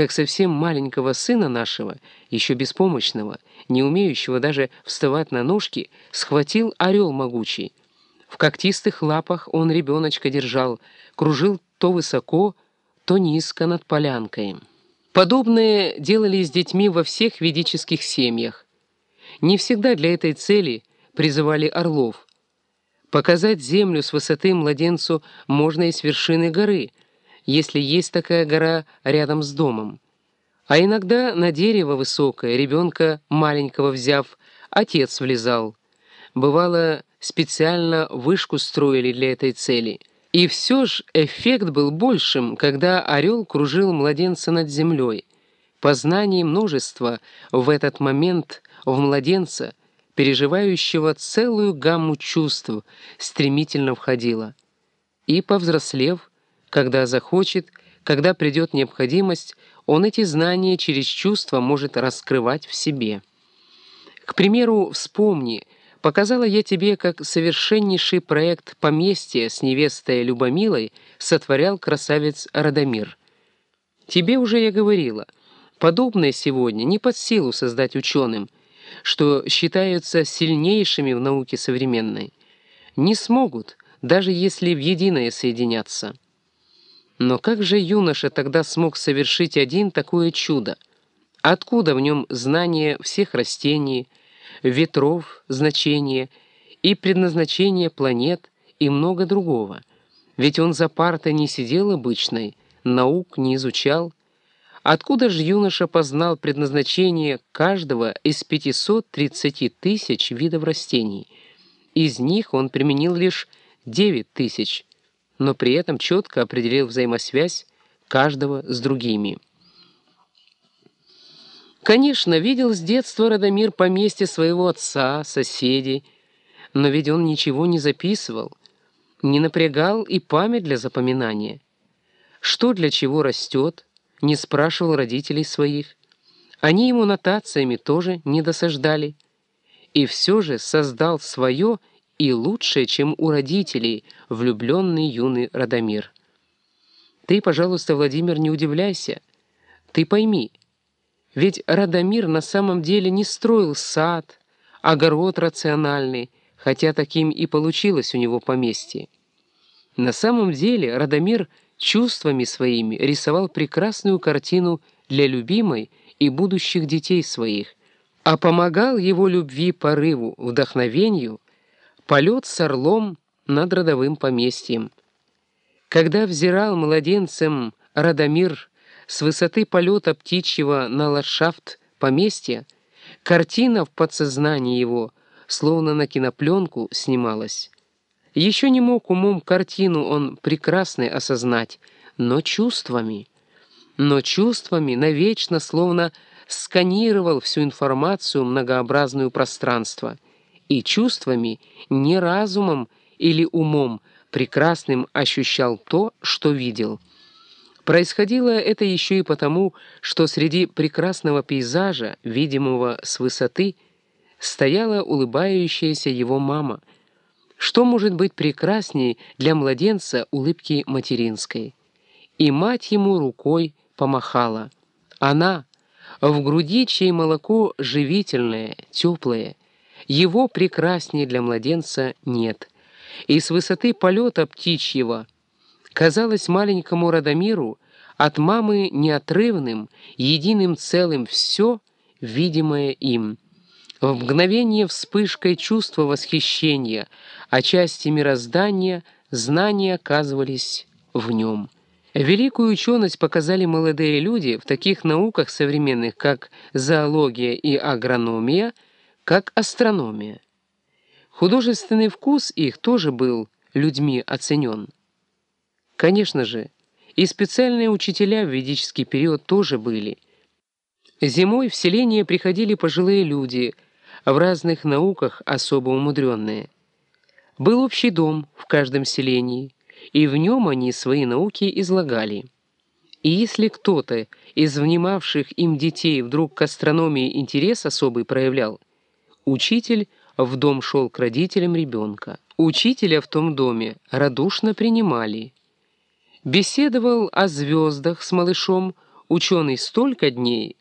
как совсем маленького сына нашего, еще беспомощного, не умеющего даже вставать на ножки, схватил орел могучий. В когтистых лапах он ребеночка держал, кружил то высоко, то низко над полянкой. Подобное делали с детьми во всех ведических семьях. Не всегда для этой цели призывали орлов. Показать землю с высоты младенцу можно и с вершины горы, если есть такая гора рядом с домом. А иногда на дерево высокое, ребенка маленького взяв, отец влезал. Бывало, специально вышку строили для этой цели — и все же эффект был большим, когда орел кружил младенца над землей. Познание множества в этот момент в младенца, переживающего целую гамму чувств, стремительно входило. И, повзрослев, когда захочет, когда придет необходимость, он эти знания через чувства может раскрывать в себе. К примеру, вспомни — Показала я тебе, как совершеннейший проект поместья с невестой Любомилой сотворял красавец Радомир. Тебе уже я говорила, подобное сегодня не под силу создать ученым, что считаются сильнейшими в науке современной. Не смогут, даже если в единое соединятся. Но как же юноша тогда смог совершить один такое чудо? Откуда в нем знание всех растений, ветров, значение и предназначение планет и много другого. Ведь он за партой не сидел обычной, наук не изучал. Откуда же юноша познал предназначение каждого из 530 тысяч видов растений? Из них он применил лишь 9 тысяч, но при этом четко определил взаимосвязь каждого с другими. Конечно, видел с детства Радомир поместье своего отца, соседей, но ведь он ничего не записывал, не напрягал и память для запоминания. Что для чего растет, не спрашивал родителей своих. Они ему нотациями тоже не досаждали. И все же создал свое и лучшее, чем у родителей, влюбленный юный Радомир. Ты, пожалуйста, Владимир, не удивляйся. Ты пойми, ведь Радомир на самом деле не строил сад, огород рациональный, хотя таким и получилось у него поместье. На самом деле Радомир чувствами своими рисовал прекрасную картину для любимой и будущих детей своих, а помогал его любви порыву, вдохновению, полет с орлом над родовым поместьем. Когда взирал младенцем Радомир с высоты полета птичьего на ландшафт поместья, картина в подсознании его, словно на кинопленку, снималась. Еще не мог умом картину он прекрасной осознать, но чувствами. Но чувствами навечно словно сканировал всю информацию многообразную пространство. И чувствами, не разумом или умом, прекрасным ощущал то, что видел — Происходило это еще и потому, что среди прекрасного пейзажа, видимого с высоты, стояла улыбающаяся его мама. Что может быть прекрасней для младенца улыбки материнской? И мать ему рукой помахала. Она, в груди, чей молоко живительное, теплое, его прекрасней для младенца нет. И с высоты полета птичьего — казалось маленькому Радомиру от мамы неотрывным, единым целым все, видимое им. В мгновение вспышкой чувства восхищения, а части мироздания, знания оказывались в нем. Великую ученость показали молодые люди в таких науках современных, как зоология и агрономия, как астрономия. Художественный вкус их тоже был людьми оценен. Конечно же, и специальные учителя в ведический период тоже были. Зимой в селение приходили пожилые люди, в разных науках особо умудренные. Был общий дом в каждом селении, и в нем они свои науки излагали. И если кто-то из внимавших им детей вдруг к астрономии интерес особый проявлял, учитель в дом шел к родителям ребенка. Учителя в том доме радушно принимали – Беседовал о звездах с малышом ученый столько дней,